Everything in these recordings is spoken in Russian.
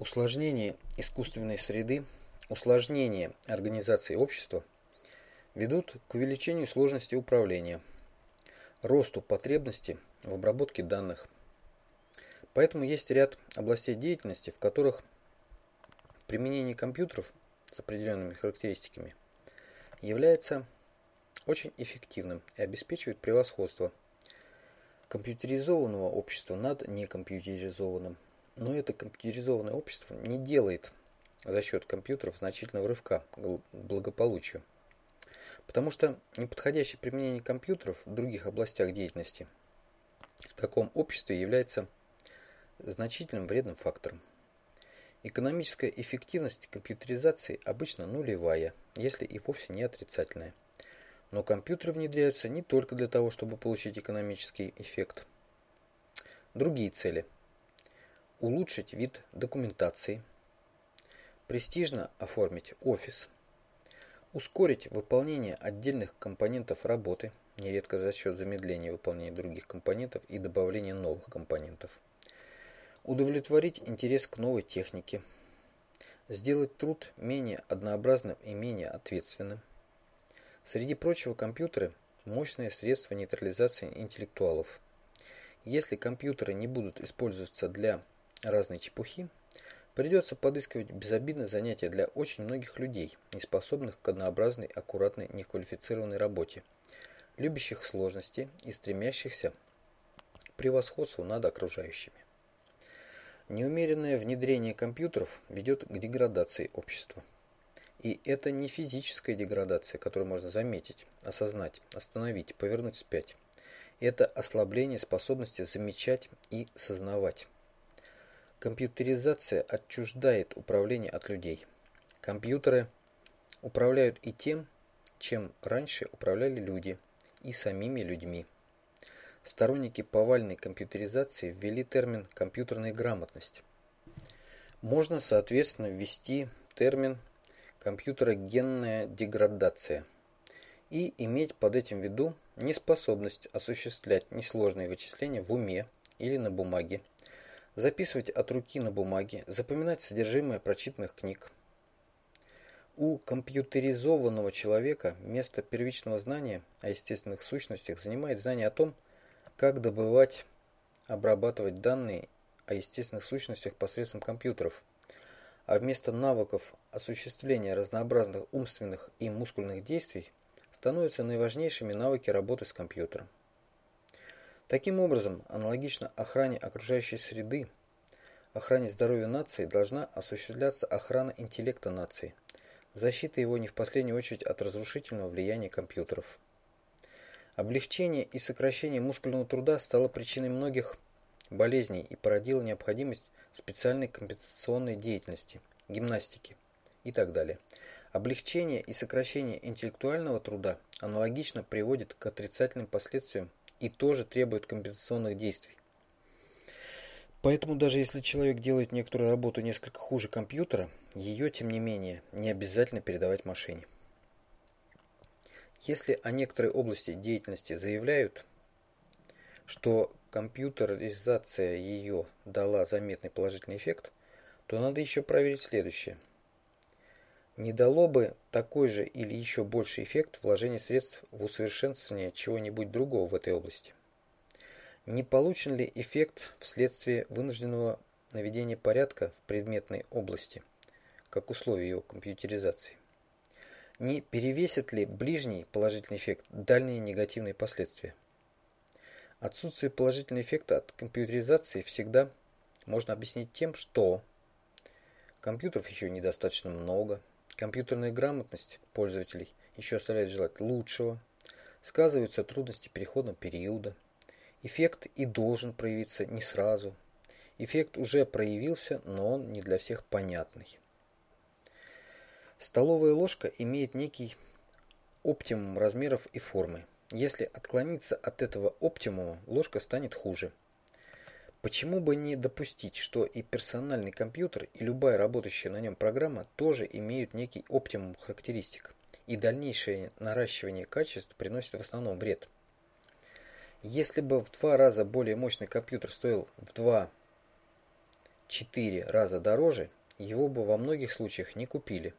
Усложнение искусственной среды, усложнение организации общества ведут к увеличению сложности управления, росту потребности в обработке данных. Поэтому есть ряд областей деятельности, в которых применение компьютеров с определенными характеристиками является очень эффективным и обеспечивает превосходство компьютеризованного общества над некомпьютеризованным. Но это компьютеризованное общество не делает за счет компьютеров значительного рывка к благополучию. Потому что неподходящее применение компьютеров в других областях деятельности в таком обществе является значительным вредным фактором. Экономическая эффективность компьютеризации обычно нулевая, если и вовсе не отрицательная. Но компьютеры внедряются не только для того, чтобы получить экономический эффект. Другие цели – улучшить вид документации, престижно оформить офис, ускорить выполнение отдельных компонентов работы, нередко за счет замедления выполнения других компонентов и добавления новых компонентов, удовлетворить интерес к новой технике, сделать труд менее однообразным и менее ответственным. Среди прочего, компьютеры – мощное средство нейтрализации интеллектуалов. Если компьютеры не будут использоваться для разной чепухи, придется подыскивать безобидное занятие для очень многих людей, не способных к однообразной, аккуратной, неквалифицированной работе, любящих сложности и стремящихся к превосходству над окружающими. Неумеренное внедрение компьютеров ведет к деградации общества. И это не физическая деградация, которую можно заметить, осознать, остановить, повернуть вспять. Это ослабление способности замечать и сознавать. Компьютеризация отчуждает управление от людей. Компьютеры управляют и тем, чем раньше управляли люди, и самими людьми. Сторонники повальной компьютеризации ввели термин «компьютерная грамотность». Можно, соответственно, ввести термин «компьютерогенная деградация» и иметь под этим в виду неспособность осуществлять несложные вычисления в уме или на бумаге, записывать от руки на бумаге, запоминать содержимое прочитанных книг. У компьютеризованного человека место первичного знания о естественных сущностях занимает знание о том, как добывать, обрабатывать данные о естественных сущностях посредством компьютеров, а вместо навыков осуществления разнообразных умственных и мускульных действий становятся наиважнейшими навыки работы с компьютером. Таким образом, аналогично охране окружающей среды, охране здоровья нации должна осуществляться охрана интеллекта нации, защита его не в последнюю очередь от разрушительного влияния компьютеров. Облегчение и сокращение мускульного труда стало причиной многих болезней и породило необходимость специальной компенсационной деятельности, гимнастики и так далее. Облегчение и сокращение интеллектуального труда аналогично приводит к отрицательным последствиям и тоже требует компенсационных действий. Поэтому даже если человек делает некоторую работу несколько хуже компьютера, ее, тем не менее, не обязательно передавать машине. Если о некоторой области деятельности заявляют, что компьютеризация ее дала заметный положительный эффект, то надо еще проверить следующее. Не дало бы такой же или еще больший эффект вложение средств в усовершенствование чего-нибудь другого в этой области? Не получен ли эффект вследствие вынужденного наведения порядка в предметной области, как условие его компьютеризации? Не перевесит ли ближний положительный эффект дальние негативные последствия? Отсутствие положительного эффекта от компьютеризации всегда можно объяснить тем, что компьютеров еще недостаточно много, Компьютерная грамотность пользователей еще оставляет желать лучшего. Сказываются трудности переходного периода. Эффект и должен проявиться не сразу. Эффект уже проявился, но он не для всех понятный. Столовая ложка имеет некий оптимум размеров и формы. Если отклониться от этого оптимума, ложка станет хуже. Почему бы не допустить, что и персональный компьютер, и любая работающая на нем программа тоже имеют некий оптимум характеристик, и дальнейшее наращивание качеств приносит в основном вред. Если бы в два раза более мощный компьютер стоил в два четыре раза дороже, его бы во многих случаях не купили.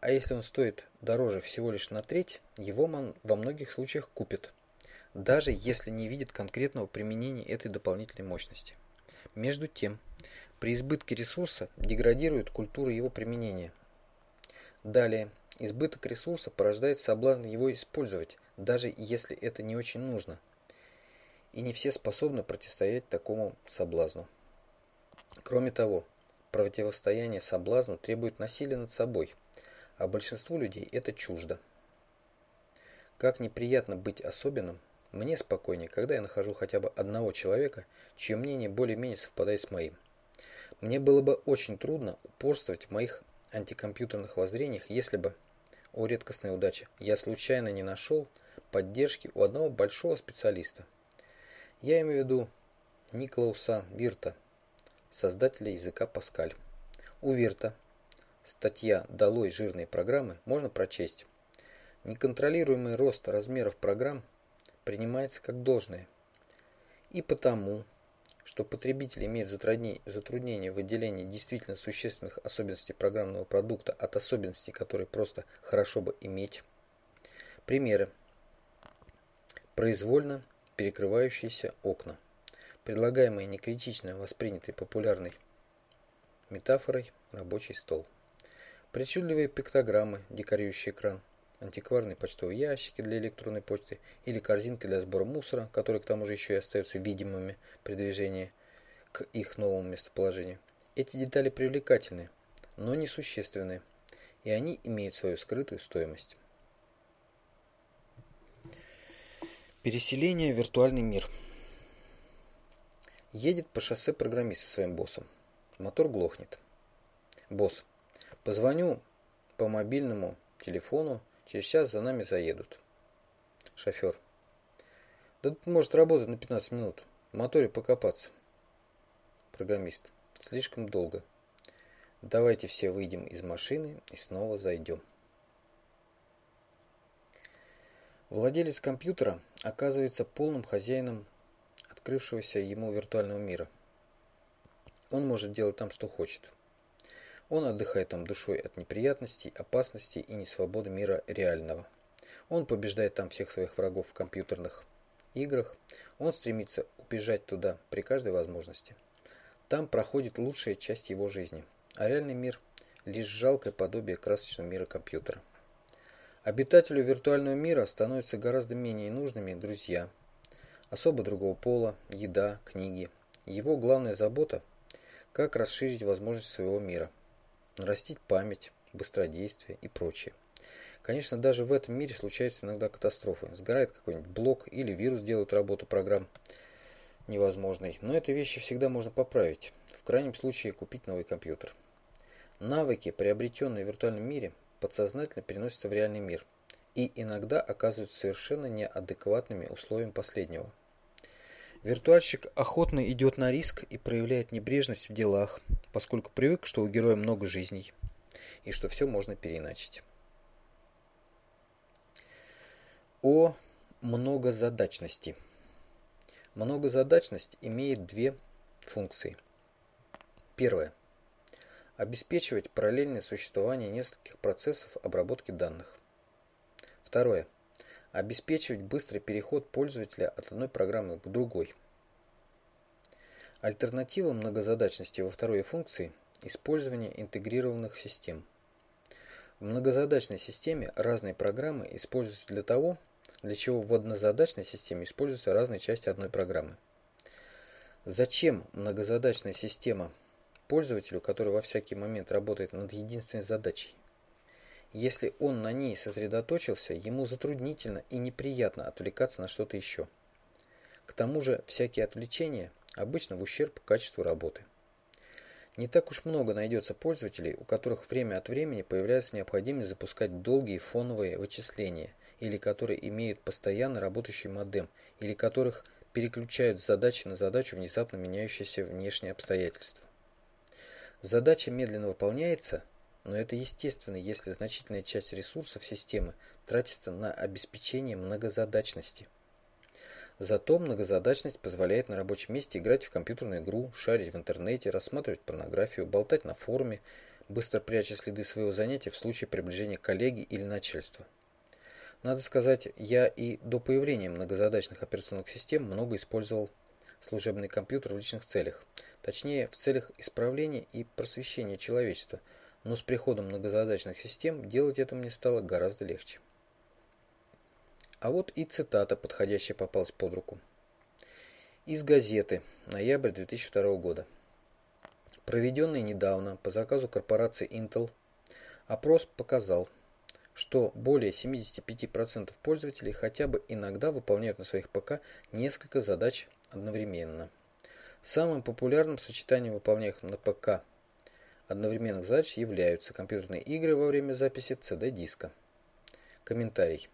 А если он стоит дороже всего лишь на треть, его во многих случаях купят, даже если не видят конкретного применения этой дополнительной мощности. Между тем, при избытке ресурса деградирует культура его применения. Далее, избыток ресурса порождает соблазн его использовать, даже если это не очень нужно. И не все способны противостоять такому соблазну. Кроме того, противостояние соблазну требует насилия над собой – а большинству людей это чуждо. Как неприятно быть особенным, мне спокойнее, когда я нахожу хотя бы одного человека, чье мнение более-менее совпадает с моим. Мне было бы очень трудно упорствовать в моих антикомпьютерных воззрениях, если бы, о редкостная удача, я случайно не нашел поддержки у одного большого специалиста. Я имею в виду Николауса Вирта, создателя языка Паскаль. У Вирта Статья «Долой жирные программы» можно прочесть. Неконтролируемый рост размеров программ принимается как должное. И потому, что потребитель имеет затруднение в выделении действительно существенных особенностей программного продукта от особенностей, которые просто хорошо бы иметь. Примеры. Произвольно перекрывающиеся окна. Предлагаемые некритично воспринятой популярной метафорой рабочий стол. Причудливые пиктограммы, декорирующие экран, антикварные почтовые ящики для электронной почты или корзинки для сбора мусора, которые к тому же еще и остаются видимыми при движении к их новому местоположению. Эти детали привлекательны, но несущественны, и они имеют свою скрытую стоимость. Переселение в виртуальный мир. Едет по шоссе программист со своим боссом. Мотор глохнет. Босс. Позвоню по мобильному телефону, через час за нами заедут. Шофер. Да тут может работать на 15 минут. В моторе покопаться. Программист. Слишком долго. Давайте все выйдем из машины и снова зайдем. Владелец компьютера оказывается полным хозяином открывшегося ему виртуального мира. Он может делать там, что хочет. Он отдыхает там душой от неприятностей, опасностей и несвободы мира реального. Он побеждает там всех своих врагов в компьютерных играх. Он стремится убежать туда при каждой возможности. Там проходит лучшая часть его жизни, а реальный мир – лишь жалкое подобие красочного мира компьютера. Обитателю виртуального мира становятся гораздо менее нужными друзья, особо другого пола, еда, книги. Его главная забота – как расширить возможности своего мира – нарастить память, быстродействие и прочее. Конечно, даже в этом мире случаются иногда катастрофы. Сгорает какой-нибудь блок или вирус делает работу программ невозможной. Но эти вещи всегда можно поправить. В крайнем случае купить новый компьютер. Навыки, приобретенные в виртуальном мире, подсознательно переносятся в реальный мир и иногда оказываются совершенно неадекватными условиям последнего. Виртуальщик охотно идет на риск и проявляет небрежность в делах, поскольку привык, что у героя много жизней и что все можно переиначить. О многозадачности. Многозадачность имеет две функции. Первое. Обеспечивать параллельное существование нескольких процессов обработки данных. Второе обеспечивать быстрый переход пользователя от одной программы к другой. Альтернатива многозадачности во второй функции – использование интегрированных систем. В многозадачной системе разные программы используются для того, для чего в однозадачной системе используются разные части одной программы. Зачем многозадачная система пользователю, который во всякий момент работает над единственной задачей? Если он на ней сосредоточился, ему затруднительно и неприятно отвлекаться на что-то еще. К тому же всякие отвлечения обычно в ущерб качеству работы. Не так уж много найдется пользователей, у которых время от времени появляется необходимость запускать долгие фоновые вычисления, или которые имеют постоянно работающий модем, или которых переключают с задачи на задачу внезапно меняющиеся внешние обстоятельства. Задача медленно выполняется – но это естественно, если значительная часть ресурсов системы тратится на обеспечение многозадачности. Зато многозадачность позволяет на рабочем месте играть в компьютерную игру, шарить в интернете, рассматривать порнографию, болтать на форуме, быстро пряча следы своего занятия в случае приближения коллеги или начальства. Надо сказать, я и до появления многозадачных операционных систем много использовал служебный компьютер в личных целях, точнее в целях исправления и просвещения человечества, но с приходом многозадачных систем делать это мне стало гораздо легче. А вот и цитата, подходящая попалась под руку. Из газеты, ноябрь 2002 года. Проведенный недавно по заказу корпорации Intel опрос показал, что более 75% пользователей хотя бы иногда выполняют на своих ПК несколько задач одновременно. Самым популярным сочетанием выполняемых на ПК одновременных задач являются компьютерные игры во время записи CD-диска. Комментарий.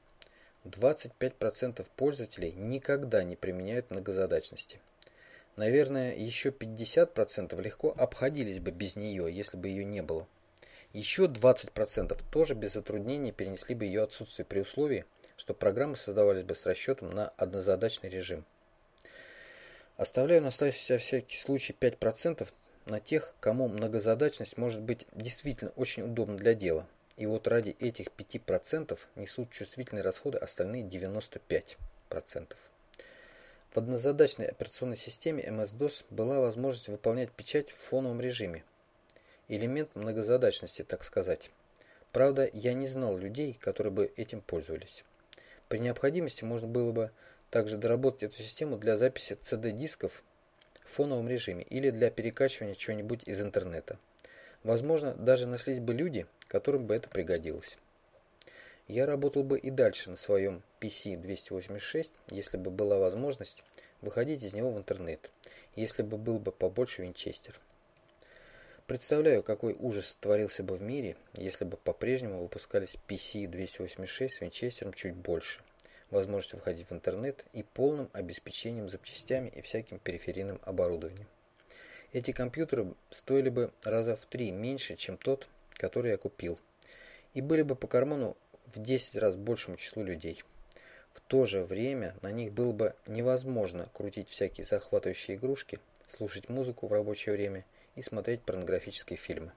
25% пользователей никогда не применяют многозадачности. Наверное, еще 50% легко обходились бы без нее, если бы ее не было. Еще 20% тоже без затруднений перенесли бы ее отсутствие при условии, что программы создавались бы с расчетом на однозадачный режим. Оставляю на всякий случай 5% на тех, кому многозадачность может быть действительно очень удобна для дела. И вот ради этих 5% несут чувствительные расходы остальные 95%. В однозадачной операционной системе MS-DOS была возможность выполнять печать в фоновом режиме. Элемент многозадачности, так сказать. Правда, я не знал людей, которые бы этим пользовались. При необходимости можно было бы также доработать эту систему для записи CD-дисков в фоновом режиме или для перекачивания чего-нибудь из интернета. Возможно, даже нашлись бы люди, которым бы это пригодилось. Я работал бы и дальше на своем PC-286, если бы была возможность выходить из него в интернет, если бы был бы побольше винчестер. Представляю, какой ужас творился бы в мире, если бы по-прежнему выпускались PC-286 с винчестером чуть больше – возможностью выходить в интернет и полным обеспечением запчастями и всяким периферийным оборудованием. Эти компьютеры стоили бы раза в три меньше, чем тот, который я купил, и были бы по карману в 10 раз большему числу людей. В то же время на них было бы невозможно крутить всякие захватывающие игрушки, слушать музыку в рабочее время и смотреть порнографические фильмы.